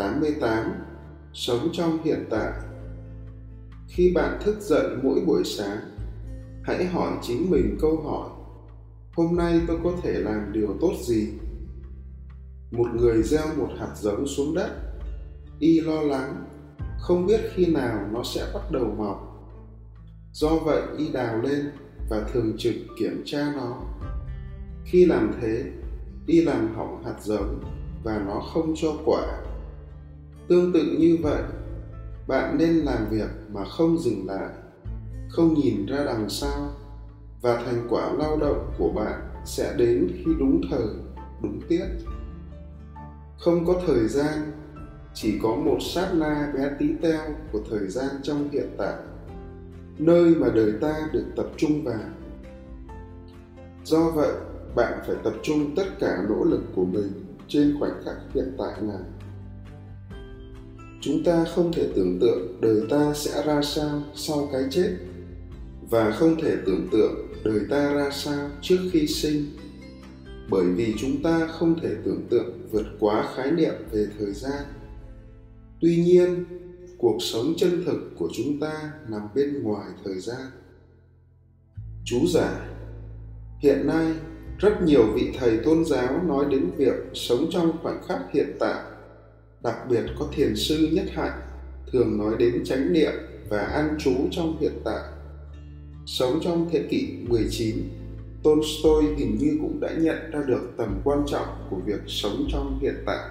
88 Sống trong hiện tại Khi bạn thức dậy mỗi buổi sáng, hãy hỏi chính mình câu hỏi Hôm nay tôi có thể làm điều tốt gì? Một người gieo một hạt giống xuống đất, y lo lắng, không biết khi nào nó sẽ bắt đầu mọc. Do vậy y đào lên và thường trực kiểm tra nó. Khi làm thế, y làm hỏng hạt giống và nó không cho quả tương tự như vậy, bạn nên làm việc mà không dừng lại, không nhìn ra đằng sau, và thành quả lao động của bạn sẽ đến khi đúng thời, đúng tiết. Không có thời gian, chỉ có một sát na bé tí teo của thời gian trong hiện tại, nơi mà đời ta được tập trung vào. Do vậy, bạn phải tập trung tất cả nỗ lực của mình trên khoảnh khắc hiện tại này chúng ta không thể tưởng tượng đời ta sẽ ra sao sau cái chết, và không thể tưởng tượng đời ta ra sao trước khi sinh. Bởi vì chúng ta không thể tưởng tượng vượt quá khái niệm về thời gian. Tuy nhiên, cuộc sống chân thực của chúng ta nằm bên ngoài thời gian. Chú giải hiện nay rất nhiều vị thầy tôn giáo nói đến việc sống trong khoảnh khắc hiện tại đặc biệt có thiền sư nhất hạnh thường nói đến chánh niệm và an trú trong hiện tại. Sống trong thế kỷ 19, Tolstoy hình như cũng đã nhận ra được tầm quan trọng của việc sống trong hiện tại.